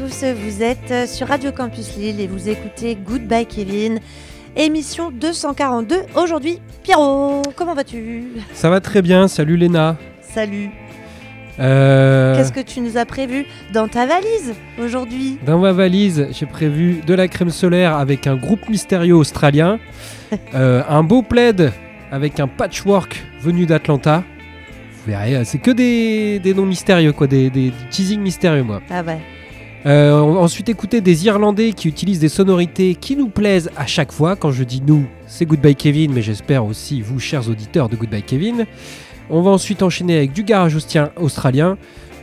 tous. Vous êtes sur Radio Campus Lille et vous écoutez Goodbye Kevin, émission 242. Aujourd'hui, Pierrot, comment vas-tu? Ça va très bien, salut Léna. Salut. Euh, Qu'est-ce que tu nous as prévu dans ta valise aujourd'hui? Dans ma valise, j'ai prévu de la crème solaire avec un groupe mystérieux australien, euh, un beau plaid avec un patchwork venu d'Atlanta. Vous verrez, c'est que des, des noms mystérieux, quoi, des, des teasings mystérieux, moi. Ah ouais. Euh, on va ensuite écouter des Irlandais qui utilisent des sonorités qui nous plaisent à chaque fois. Quand je dis nous, c'est Goodbye Kevin, mais j'espère aussi vous, chers auditeurs de Goodbye Kevin. On va ensuite enchaîner avec du garage australien.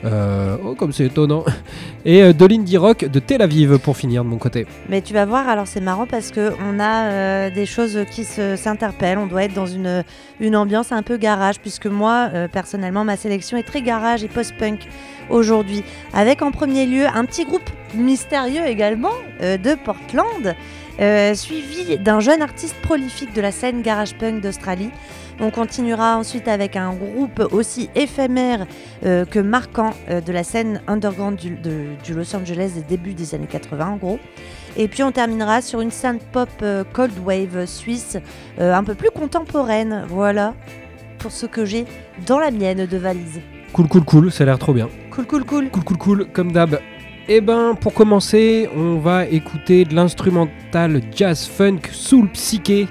Euh, oh, comme c'est étonnant. Et euh, de l'indie rock de Tel Aviv pour finir de mon côté. Mais tu vas voir, alors c'est marrant parce que on a euh, des choses qui s'interpellent. On doit être dans une, une ambiance un peu garage, puisque moi, personnellement, ma sélection est très garage et post-punk aujourd'hui. Avec en premier lieu un petit groupe mystérieux également de Portland, suivi d'un jeune artiste prolifique de la scène garage punk d'Australie. On continuera ensuite avec un groupe aussi éphémère euh, que marquant euh, de la scène underground du, de- du Los Angeles des débuts des années 80 en gros. Et puis on terminera sur une synth pop euh, cold wave suisse un peu plus contemporaine. Voilà pour ce que j'ai dans la mienne de valise. Cool, cool, cool, ça a l'air trop bien. Cool, cool, cool. Cool, cool, cool, comme d'hab. Et ben, pour commencer, on va écouter de l'instrumental jazz funk soul psyché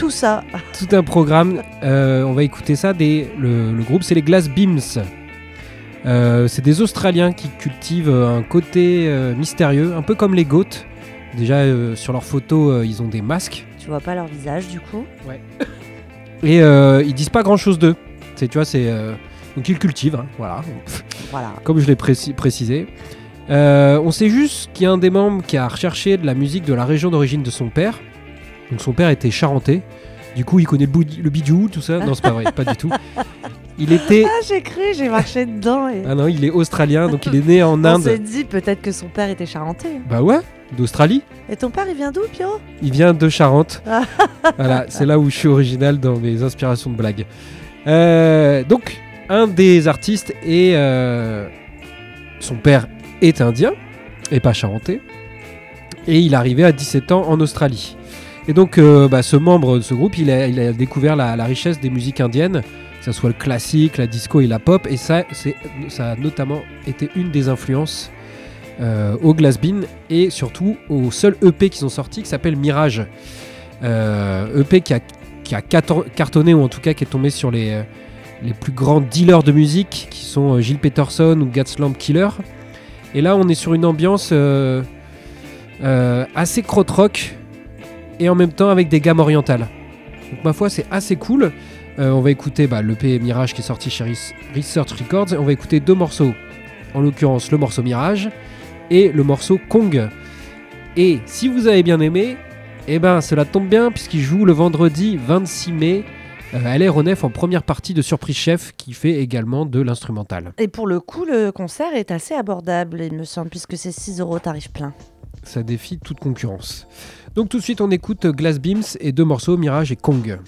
Tout ça. tout un programme. Euh, on va écouter ça. Des, le, le groupe, c'est les Glass Beams. Euh, c'est des Australiens qui cultivent un côté euh, mystérieux, un peu comme les Goths. Déjà, sur leurs photos, ils ont des masques. Tu vois pas leur visage du coup. Et euh, ils disent pas grand-chose d'eux. C'est, tu vois, c'est... donc ils cultivent, hein, voilà. Voilà. comme je l'ai préci- précisé. On sait juste qu'il y a un des membres qui a recherché de la musique de la région d'origine de son père. Donc son père était charentais. Du coup, il connaît le, le bidou, tout ça. Non, c'est pas vrai, pas du tout. Il était. Ah j'ai cru, j'ai marché dedans et Ah non, il est australien, donc il est né en on s'est Inde. dit peut-être que son père était charentais. Bah ouais, d'Australie. Et ton père il vient d'où Pierrot? Il vient de Charente. Ah. voilà, c'est là où je suis original dans mes inspirations de blagues. Euh, donc, un des artistes est. euh, son père est indien et pas charentais. Et il arrivé à 17 ans en Australie. Et donc, euh, bah, ce membre de ce groupe, il a, découvert la, richesse des musiques indiennes, que ce soit le classique, la disco et la pop. Et ça, ça a notamment été une des influences euh, au Glass Bean et surtout au seul EP qu'ils ont sorti qui s'appelle Mirage. Euh, EP qui a, qui a cartonné ou en tout cas qui est tombé sur les, euh, plus grands dealers de musique qui sont euh, Gilles Peterson ou Gats Lamp Killer. Et là, on est sur une ambiance euh, euh, assez crotte-rock et en même temps avec des gammes orientales. Donc, ma foi, c'est assez cool. Euh, on va écouter bah, l'EP Mirage qui est sorti chez Res- Research Records. On va écouter deux morceaux. En l'occurrence, le morceau Mirage et le morceau Kong. Et si vous avez bien aimé, eh ben cela tombe bien puisqu'il joue le vendredi 26 mai euh, à l'aéronef en première partie de Surprise Chef qui fait également de l'instrumental. Et pour le coup, le concert est assez abordable, il me semble, puisque c'est 6 euros tarif plein. Ça défie toute concurrence. Donc tout de suite on écoute Glass Beams et deux morceaux Mirage et Kong.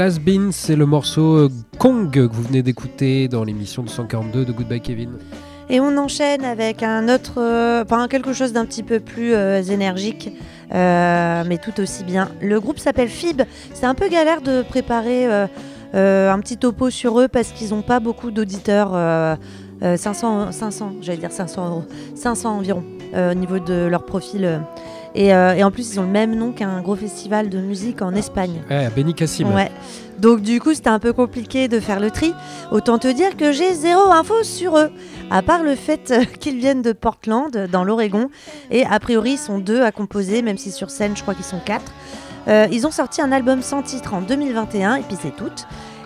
Glass Bean, c'est le morceau euh, Kong que vous venez d'écouter dans l'émission 242 de Goodbye Kevin. Et on enchaîne avec un autre, euh, enfin quelque chose d'un petit peu plus euh, énergique, mais tout aussi bien. Le groupe s'appelle Fib. C'est un peu galère de préparer un petit topo sur eux parce qu'ils n'ont pas beaucoup d'auditeurs. euh, euh, 500, 500, j'allais dire 500 euros, 500 environ au niveau de leur profil. Euh. Et, euh, et en plus, ils ont le même nom qu'un gros festival de musique en Espagne. Ouais, à Benny Cassim. Ouais. Donc du coup, c'était un peu compliqué de faire le tri. Autant te dire que j'ai zéro info sur eux, à part le fait euh, qu'ils viennent de Portland, dans l'Oregon, et a priori ils sont deux à composer, même si sur scène, je crois qu'ils sont quatre. Euh, ils ont sorti un album sans titre en 2021, et puis c'est tout.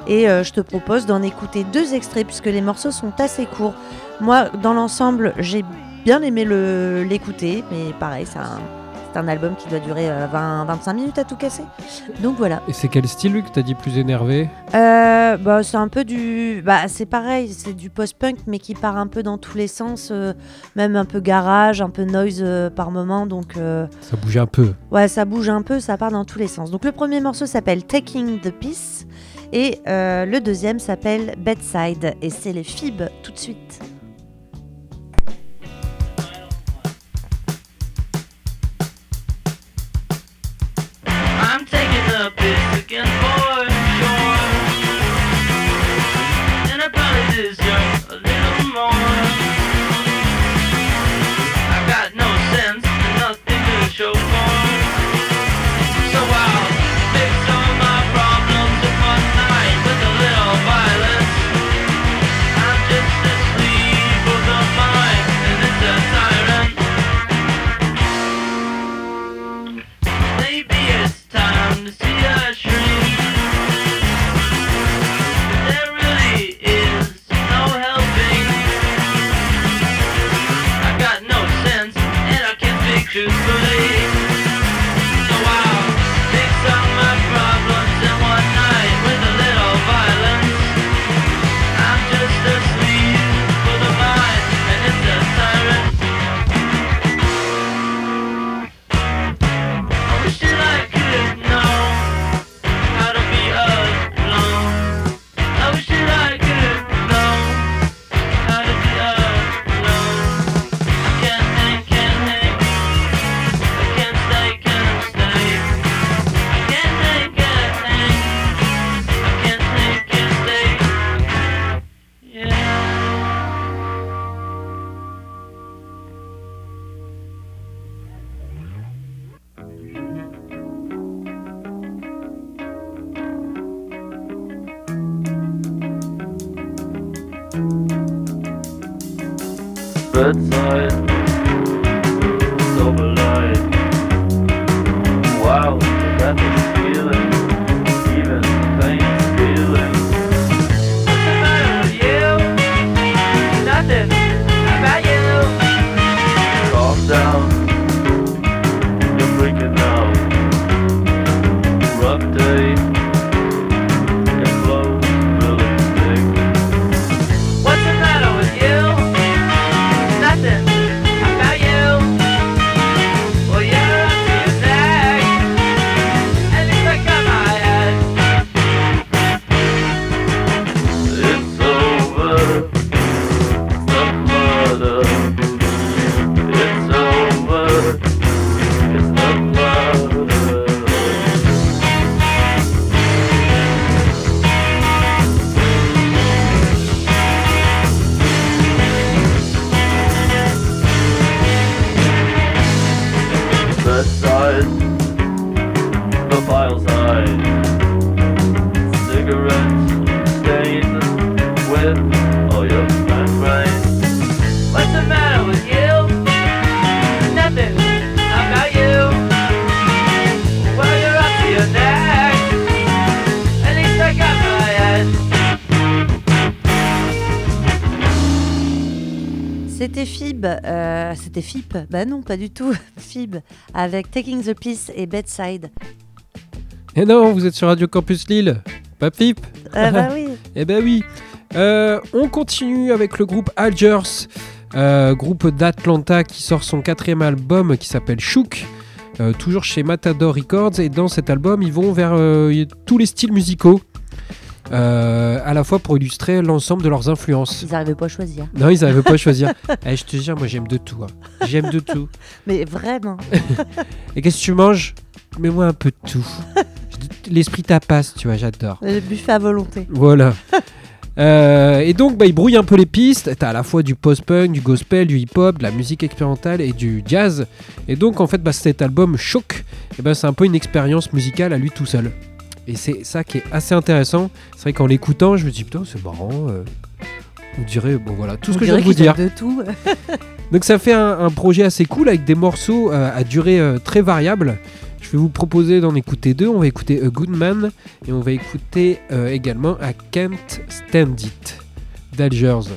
Et euh, je te propose d'en écouter deux extraits, puisque les morceaux sont assez courts. Moi, dans l'ensemble, j'ai bien aimé l'écouter, mais pareil, un, c'est un album qui doit durer 20-25 minutes à tout casser. Donc voilà. Et c'est quel style, lui, que t'as dit plus énervé? Euh, bah, c'est un peu du. Bah, c'est pareil, c'est du post-punk, mais qui part un peu dans tous les sens, euh, même un peu garage, un peu noise euh, par moment. Donc, euh, Ça bougeait un peu. ouais, ça bouge un peu, ça part dans tous les sens. Donc, le premier morceau s'appelle Taking the Peace, et euh, le deuxième s'appelle Bedside, et c'est les fibs tout de suite. Bedside, c'était FIP. Bah non, pas du tout. FIB avec Taking the Peace et Bedside. Et non, vous êtes sur Radio Campus Lille. Pas FIP. Ah bah oui. Eh bah oui. Euh, on continue avec le groupe Algers, euh, groupe d'Atlanta qui sort son quatrième album qui s'appelle Shook. Euh, toujours chez Matador Records et dans cet album ils vont vers tous les styles musicaux euh, à la fois pour illustrer l'ensemble de leurs influences. Ils n'arrivaient pas à choisir. Non, ils n'arrivaient pas à choisir. Eh, je te jure, moi j'aime de tout. Hein. J'aime de tout. Mais vraiment. Et qu'est-ce que tu manges? Mets-moi un peu de tout. L'esprit tapas, tu vois, j'adore. Le buffet à volonté. Voilà. Euh, et donc, bah, il brouille un peu les pistes. T'as à la fois du post-punk, du gospel, du hip-hop, de la musique expérimentale et du jazz. Et donc, en fait, bah, cet album Choc, et bah, c'est un peu une expérience musicale à lui tout seul. Et c'est ça qui est assez intéressant. C'est vrai qu'en l'écoutant, je me dis, putain, c'est marrant. Euh, on dirait, bon voilà, tout ce que je viens de vous dire. De tout. Donc ça fait un, projet assez cool avec des morceaux euh, à durée euh, très variable. Je vais vous proposer d'en écouter deux. On va écouter A Good Man et on va écouter également A Can't Stand It d'Algers.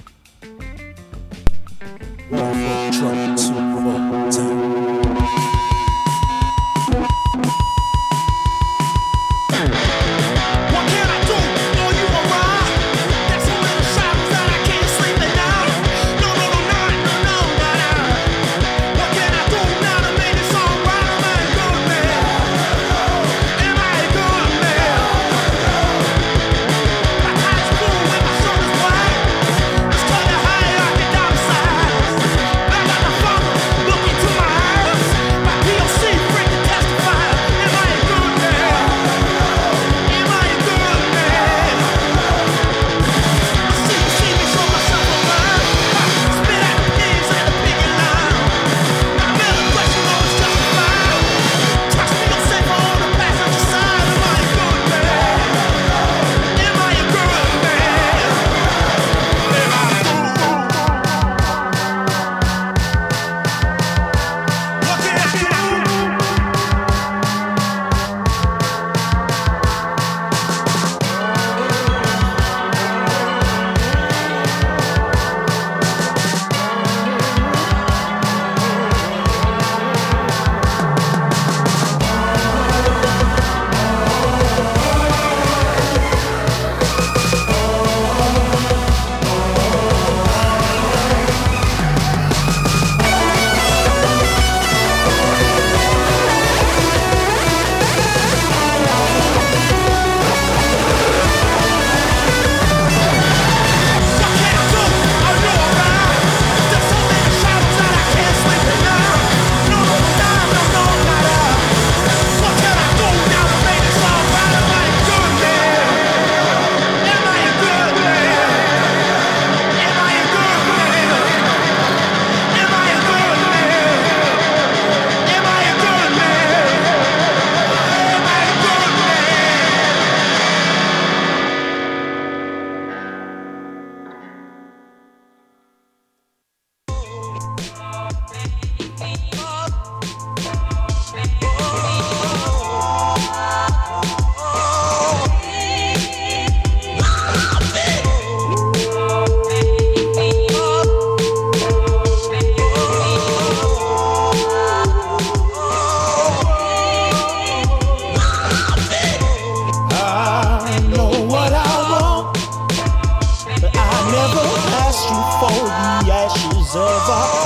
好吧。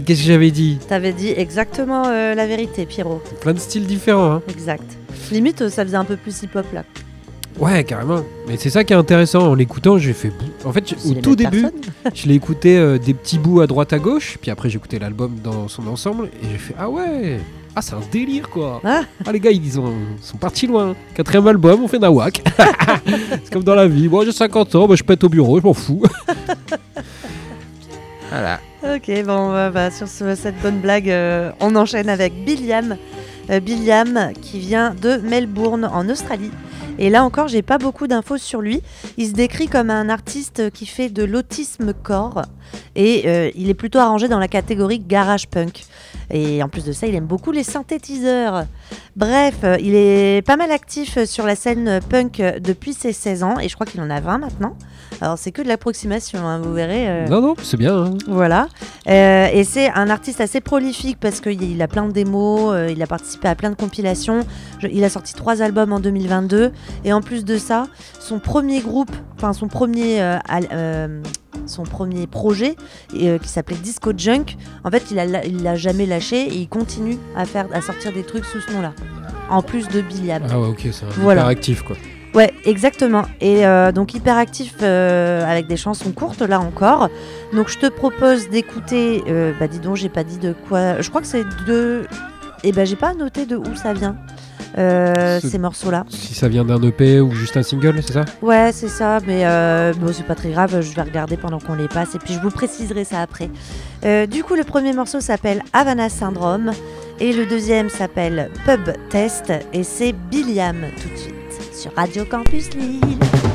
Qu'est-ce que j'avais dit T'avais dit exactement euh, la vérité, Pierrot. Plein de styles différents. Hein. Exact. Limite, euh, ça faisait un peu plus hip-hop là. Ouais, carrément. Mais c'est ça qui est intéressant. En l'écoutant, j'ai fait. En fait, au tout début, je l'ai écouté euh, des petits bouts à droite à gauche. Puis après, j'ai écouté l'album dans son ensemble. Et j'ai fait Ah ouais Ah, c'est un délire quoi Ah. Ah, les gars, ils ont- sont partis loin. Quatrième album, on fait Nawak. c'est comme dans la vie. Moi, j'ai 50 ans, moi, je pète au bureau, je m'en fous. voilà. Ok, bon, euh, bah, sur ce- cette bonne blague, euh, on enchaîne avec Billiam. Euh, Billiam qui vient de Melbourne en Australie. Et là encore, j'ai pas beaucoup d'infos sur lui. Il se décrit comme un artiste qui fait de l'autisme core et euh, il est plutôt arrangé dans la catégorie garage punk. Et en plus de ça, il aime beaucoup les synthétiseurs. Bref, euh, il est pas mal actif sur la scène punk depuis ses 16 ans et je crois qu'il en a 20 maintenant. Alors c'est que de l'approximation, hein, vous verrez. euh, Non, non, c'est bien. hein. voilà. Euh, et c'est un artiste assez prolifique parce qu'il a plein de démos, euh, il a participé à plein de compilations. Je- il a sorti trois albums en 2022. Et en plus de ça, son premier groupe, enfin son premier, euh, euh, son premier projet euh, qui s'appelait Disco Junk, en fait, il a, il l'a jamais lâché et il continue à, faire, à sortir des trucs sous ce nom-là. En plus de Billiam. Ah ouais, ok, c'est Voilà. actif quoi. Ouais, exactement. Et euh, donc hyper actif euh, avec des chansons courtes là encore. Donc je te propose d'écouter. bah dis donc, j'ai pas dit de quoi. Je crois que c'est de. Et ben j'ai pas noté de où ça vient. Euh, ces morceaux-là. Si ça vient d'un EP ou juste un single, c'est ça? Ouais, c'est ça, mais euh, bon, c'est pas très grave, je vais regarder pendant qu'on les passe et puis je vous préciserai ça après. Euh, du coup, le premier morceau s'appelle Havana Syndrome et le deuxième s'appelle Pub Test et c'est Billiam tout de suite sur Radio Campus Lille.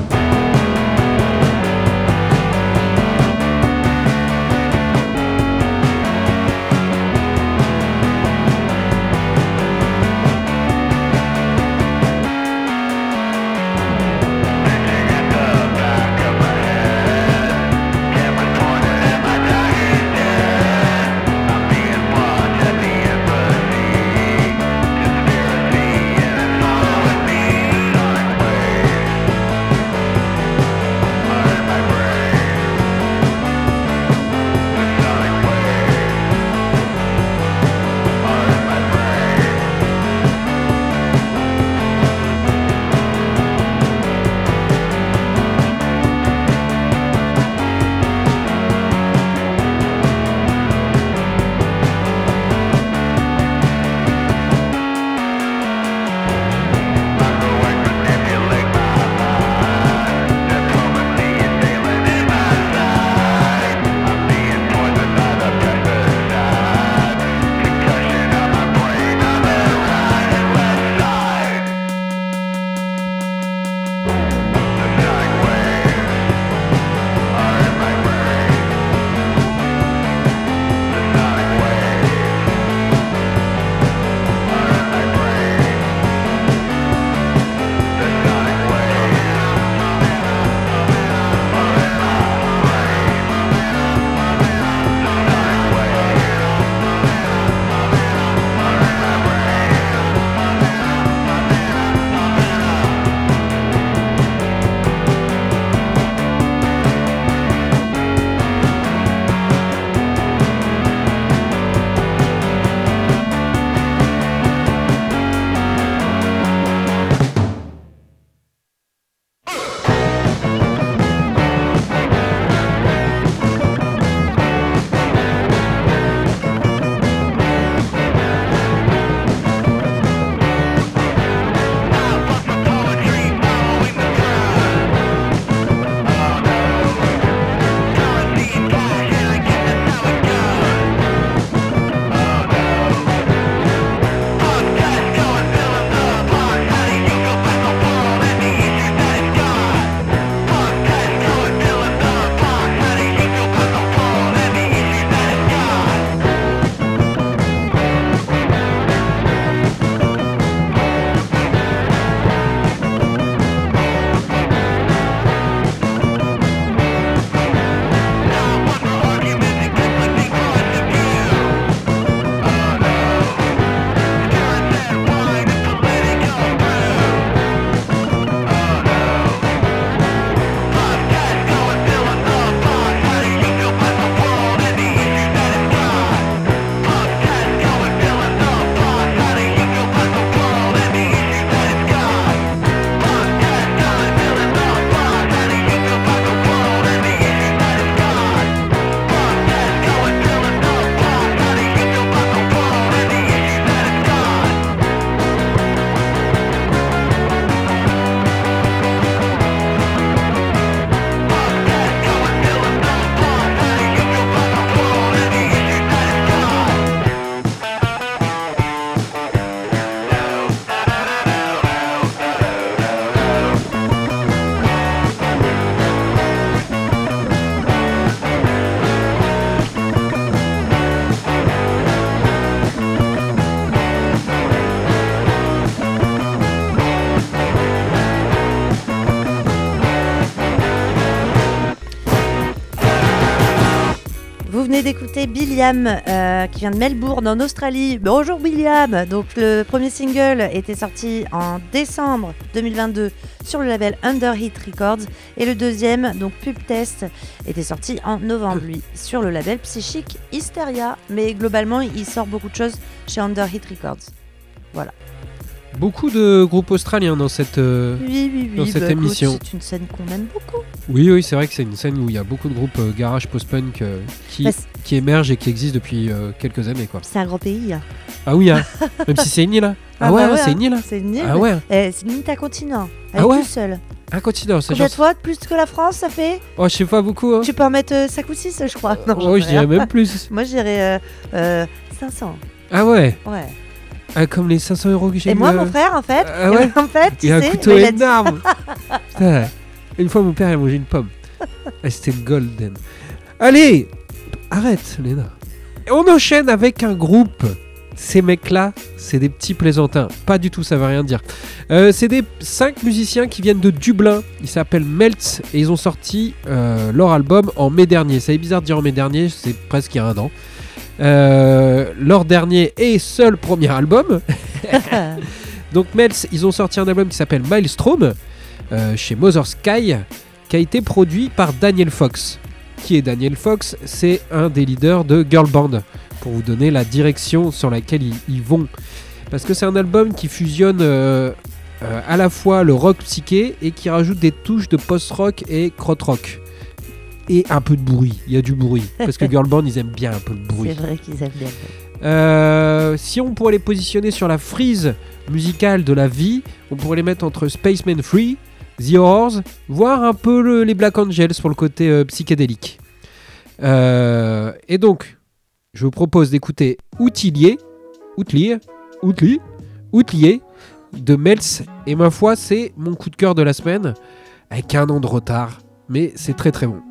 D'écouter Billiam, euh, qui vient de Melbourne, en Australie. Bonjour Billiam Donc le premier single était sorti en décembre 2022 sur le label Underheat Records. Et le deuxième, donc Pub Test, était sorti en novembre, lui, sur le label Psychic Hysteria. Mais globalement, il sort beaucoup de choses chez Underheat Records. Beaucoup de groupes australiens dans cette. euh, Oui, oui, oui. Dans cette bah, émission. C'est une scène qu'on aime beaucoup. Oui, oui, c'est vrai que c'est une scène où il y a beaucoup de groupes euh, garage post-punk euh, qui, Bah, émergent et qui existent depuis euh, quelques années, quoi. c'est un grand pays. hein. Ah oui, hein. même si c'est une île, hein. Ah, Ah ouais, bah ouais, c'est hein. une île. hein. C'est une île. Ah ouais, Eh, c'est limite un continent. Elle Ah ouais tout seul. un continent, c'est Combien de fois plus que la France, ça fait Oh, je sais pas beaucoup, hein. Tu peux en mettre 5 ou 6, je crois. Non, Oh, je dirais même plus. Moi, je dirais euh, euh, 500. Ah ouais, Ouais. Ah, comme les 500 euros que j'ai Et moi, mon frère, en fait, Ah ouais en fait, tu Il a un sais, couteau énorme. Putain, une fois, mon père, il a mangé une pomme. C'était golden. Allez, arrête, Léna. Et On enchaîne avec un groupe. Ces mecs-là, c'est des petits plaisantins. Pas du tout, ça veut rien dire. Euh, c'est des cinq musiciens qui viennent de Dublin. Ils s'appellent Melts et ils ont sorti euh, leur album en mai dernier. Ça est bizarre de dire en mai dernier, c'est presque il y a un an. Euh, leur dernier et seul premier album. Donc Melts, ils ont sorti un album qui s'appelle Maelstrom chez Mother Sky, qui a été produit par Daniel Fox. Qui est Daniel Fox C'est un des leaders de Girl Band, pour vous donner la direction sur laquelle ils, ils vont. Parce que c'est un album qui fusionne euh, euh, à la fois le rock psyché et qui rajoute des touches de post-rock et krautrock. Et un peu de bruit, il y a du bruit. Parce que Girl Band, ils aiment bien un peu de bruit. C'est vrai qu'ils aiment bien. Euh, si on pourrait les positionner sur la frise musicale de la vie, on pourrait les mettre entre Spaceman Free, The Horrors, voire un peu le- les Black Angels pour le côté euh, psychédélique. Euh, et donc, je vous propose d'écouter Outilier, Outlier, Outlier, Outlier de Melts. Et ma foi, c'est mon coup de cœur de la semaine, avec un an de retard, mais c'est très très bon.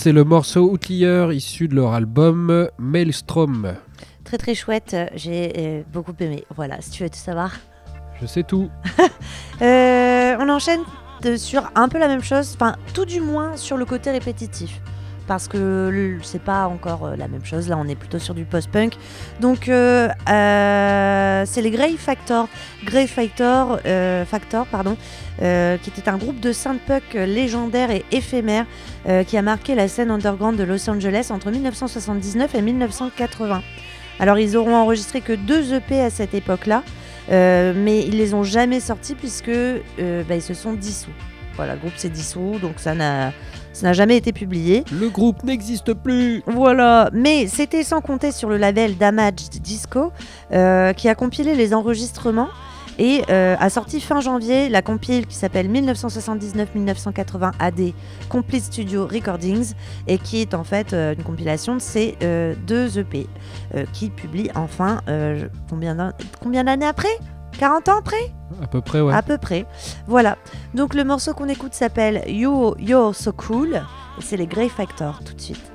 C'est le morceau Outlier issu de leur album Maelstrom. Très très chouette, j'ai euh, beaucoup aimé. Voilà, si tu veux tout savoir. Je sais tout. Euh, on enchaîne de- sur un peu la même chose, enfin tout du moins sur le côté répétitif. Parce que c'est pas encore euh, la même chose, là on est plutôt sur du post-punk. Donc euh, euh, c'est les Grey Factor. Grey Factor, Factor pardon, qui était un groupe de synth-punk légendaire et éphémère qui a marqué la scène underground de Los Angeles entre 1979 et 1980. Alors ils auront enregistré que deux EP à cette époque-là. Mais ils les ont jamais sortis puisque bah, ils se sont dissous. Voilà, le groupe s'est dissous, donc ça n'a ça n'a jamais été publié. Le groupe n'existe plus. Voilà, mais c'était sans compter sur le label Damaged Disco euh, qui a compilé les enregistrements et euh, a sorti fin janvier la compile qui s'appelle 1979-1980 AD Complete Studio Recordings et qui est en fait euh, une compilation de ces euh, deux EP qui publient enfin combien d'années après? 40 ans après À peu près, ouais. à peu près. Voilà. Donc le morceau qu'on écoute s'appelle You You're So Cool. Et c'est les Grey Factor tout de suite.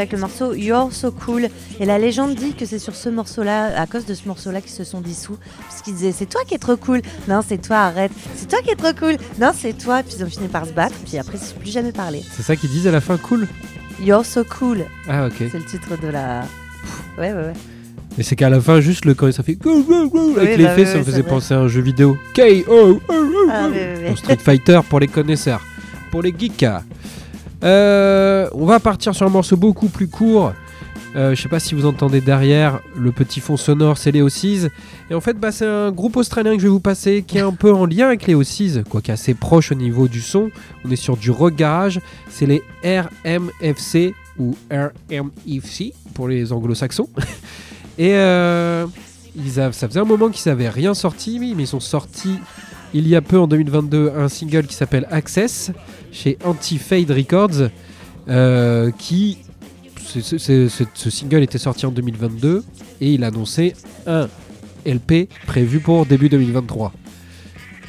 Avec le morceau You're So Cool. Et la légende dit que c'est sur ce morceau-là, à cause de ce morceau-là, qu'ils se sont dissous. Parce qu'ils disaient C'est toi qui es trop cool. Non, c'est toi, arrête. C'est toi qui es trop cool. Non, c'est toi. Puis ils ont fini par se battre. Puis après, ils ne se sont plus jamais parlé. C'est ça qu'ils disent à la fin, cool? You're So Cool. Ah, ok. C'est le titre de la. Ouais, ouais, ouais. Mais c'est qu'à la fin, juste le quand ça fait go, go, go, avec Oui, l'effet, bah oui, ça me faisait penser à un jeu vidéo. K.O. Ah, Street Fighter pour les connaisseurs, pour les geeks. Euh, on va partir sur un morceau beaucoup plus court. Euh, je sais pas si vous entendez derrière le petit fond sonore, c'est les Ossies. Et en fait, bah, c'est un groupe australien que je vais vous passer qui est un peu en lien avec les Ossies, quoique assez proche au niveau du son. On est sur du rock garage. C'est les RMFC ou RMFC pour les anglo-saxons. Et euh, ils ça faisait un moment qu'ils n'avaient rien sorti, mais ils sont sortis il y a peu en 2022 un single qui s'appelle Access chez Anti-Fade Records, euh, qui ce single était sorti en 2022 et il annonçait un LP prévu pour début 2023.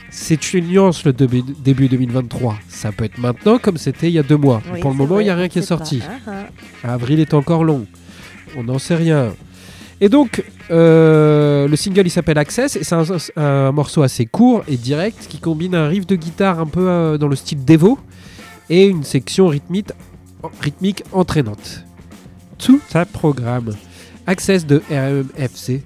C'est une nuance le début, début 2023. Ça peut être maintenant comme c'était il y a deux mois. Oui, pour le moment, il n'y a rien qui est sorti. Ah, ah. Avril est encore long. On n'en sait rien. Et donc, euh, le single il s'appelle Access et c'est un, un morceau assez court et direct qui combine un riff de guitare un peu euh, dans le style Devo et une section rythmique, rythmique entraînante. Tout ça programme. Access de RMFC.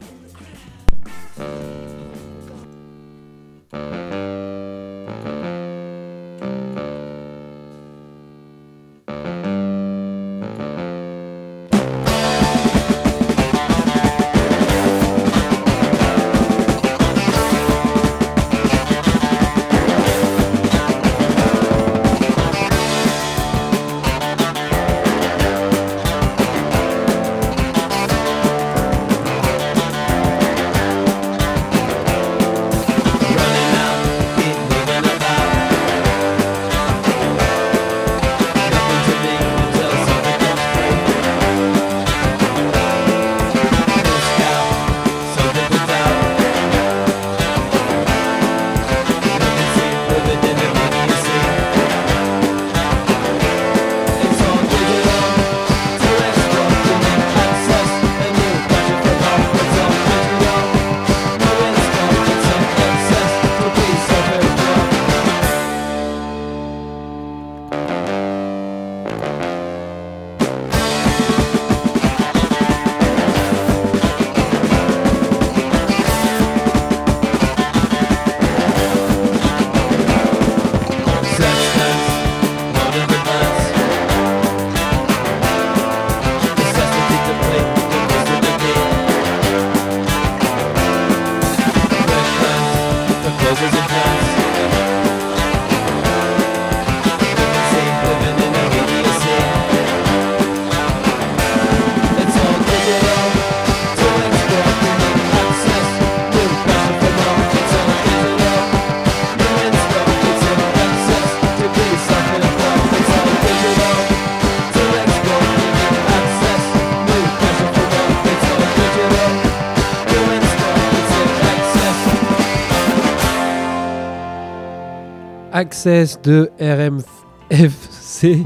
De RMFC,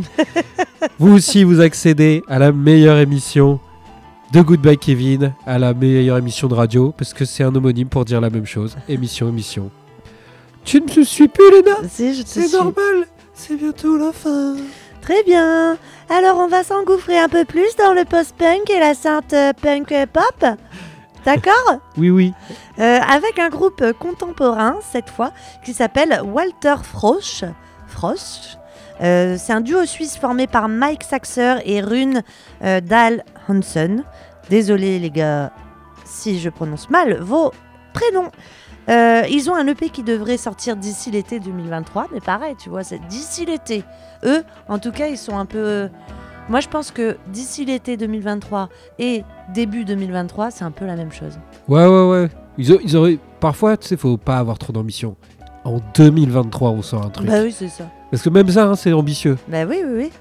vous aussi vous accédez à la meilleure émission de Goodbye Kevin, à la meilleure émission de radio, parce que c'est un homonyme pour dire la même chose. Émission, émission. Tu ne me suis plus, Léna Si, je te C'est normal, c'est bientôt la fin. Très bien. Alors, on va s'engouffrer un peu plus dans le post-punk et la euh, punk pop. D'accord Oui, oui. Euh, Avec un groupe contemporain, cette fois, qui s'appelle Walter Frosch. Frosch. Euh, c'est un duo suisse formé par Mike Saxer et Rune euh, Dahl Hansen. Désolé, les gars, si je prononce mal vos prénoms. Euh, ils ont un EP qui devrait sortir d'ici l'été 2023, mais pareil, tu vois, c'est d'ici l'été. Eux, en tout cas, ils sont un peu. Moi, je pense que d'ici l'été 2023 et début 2023, c'est un peu la même chose. Ouais, ouais, ouais. Ils, a- ils auraient... Parfois, tu sais, faut pas avoir trop d'ambition. En 2023, on sort un truc. Bah oui, c'est ça. Parce que même ça, hein, c'est ambitieux. Bah oui, oui, oui.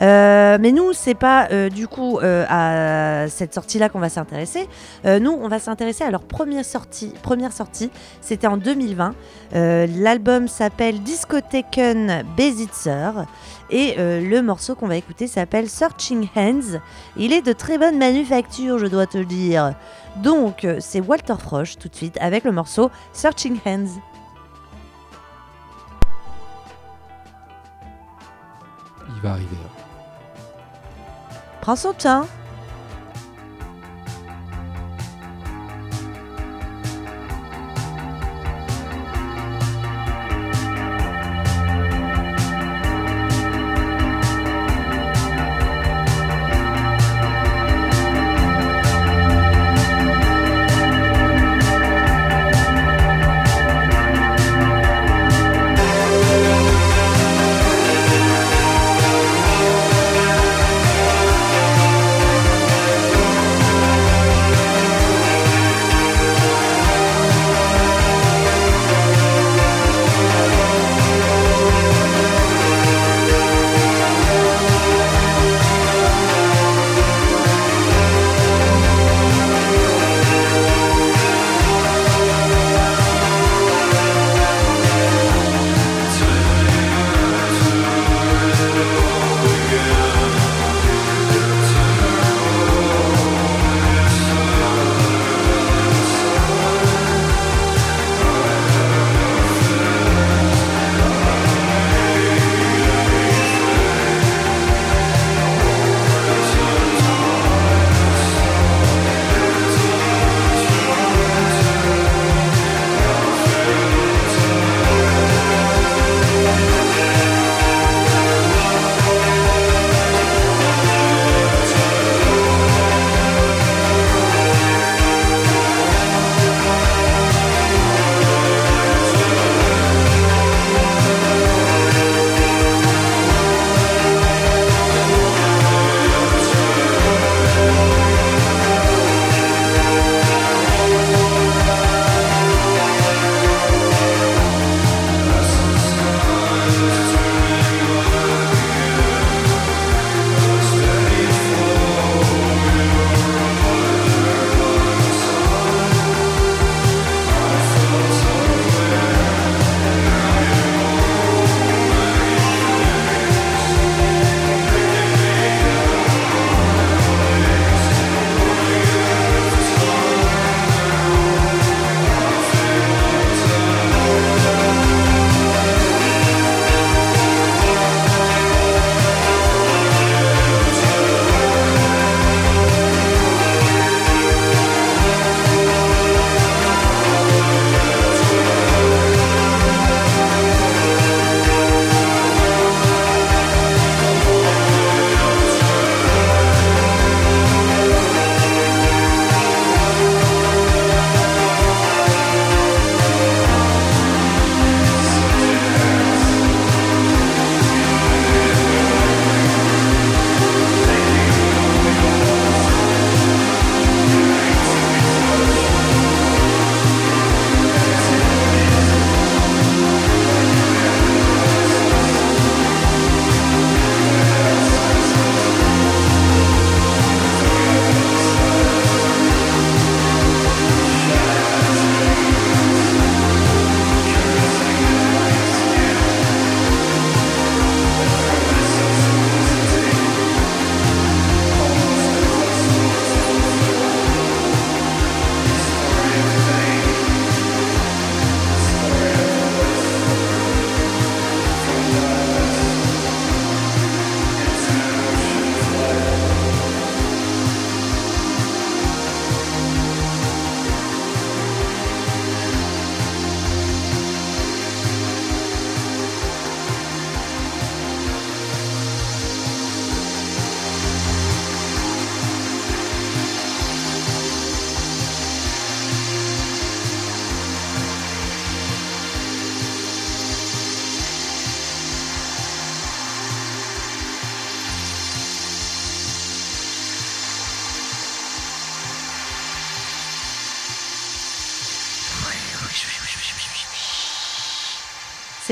Euh, mais nous, c'est pas euh, du coup euh, à cette sortie-là qu'on va s'intéresser. Nous, on va s'intéresser à leur première sortie. Première sortie, c'était en 2020. Euh, L'album s'appelle Discotheken Besitzer et le morceau qu'on va écouter s'appelle Searching Hands. Il est de très bonne manufacture, je dois te dire. Donc, c'est Walter Frosch tout de suite avec le morceau Searching Hands. Va arriver. Prends son temps.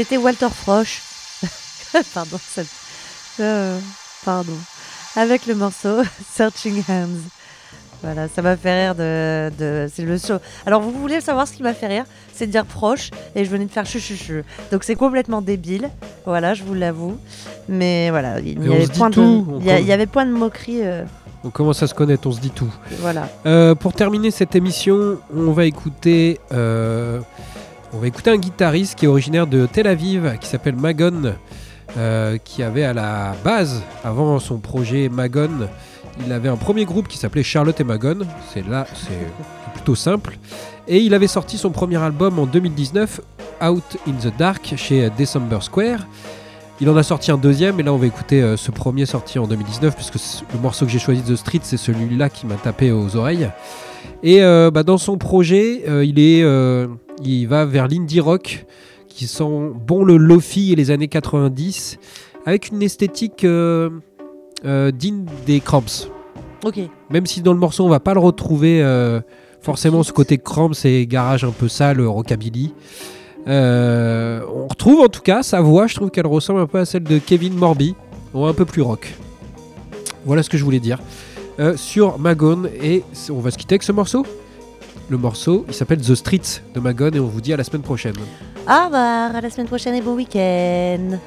C'était Walter Frosch. pardon, ça... euh, pardon. Avec le morceau Searching Hands. Voilà, ça m'a fait rire de. de c'est le show. Alors, vous voulez savoir ce qui m'a fait rire? C'est de dire proche et je venais de faire chuchuchu. Donc, c'est complètement débile. Voilà, je vous l'avoue. Mais voilà, il y avait point de. tout, on Il y, a- com- il y avait point de moquerie. euh, On commence à se connaître, on se dit tout? voilà. Euh, pour terminer cette émission, on va écouter, euh, on va écouter un guitariste qui est originaire de Tel Aviv, qui s'appelle Magon, euh, qui avait à la base, avant son projet Magon, il avait un premier groupe qui s'appelait Charlotte et Magon. C'est là, c'est plutôt simple. Et il avait sorti son premier album en 2019, Out in the Dark, chez December Square. Il en a sorti un deuxième, et là on va écouter euh, ce premier sorti en 2019, puisque le morceau que j'ai choisi de The Street, c'est celui-là qui m'a tapé aux oreilles. Et euh, bah, dans son projet, il, est, il va vers l'indie rock, qui sent bon le lofi et les années 90, avec une esthétique euh, euh, digne des Cramps. Ok. Même si dans le morceau on va pas le retrouver euh, forcément ce côté Cramps et garage un peu sale, rockabilly. On retrouve en tout cas sa voix, je trouve qu'elle ressemble un peu à celle de Kevin Morby, ou un peu plus rock. Voilà ce que je voulais dire sur Magon et on va se quitter avec ce morceau. Le morceau, il s'appelle The Streets de Magon et on vous dit à la semaine prochaine. Au revoir, à la semaine prochaine et bon week-end.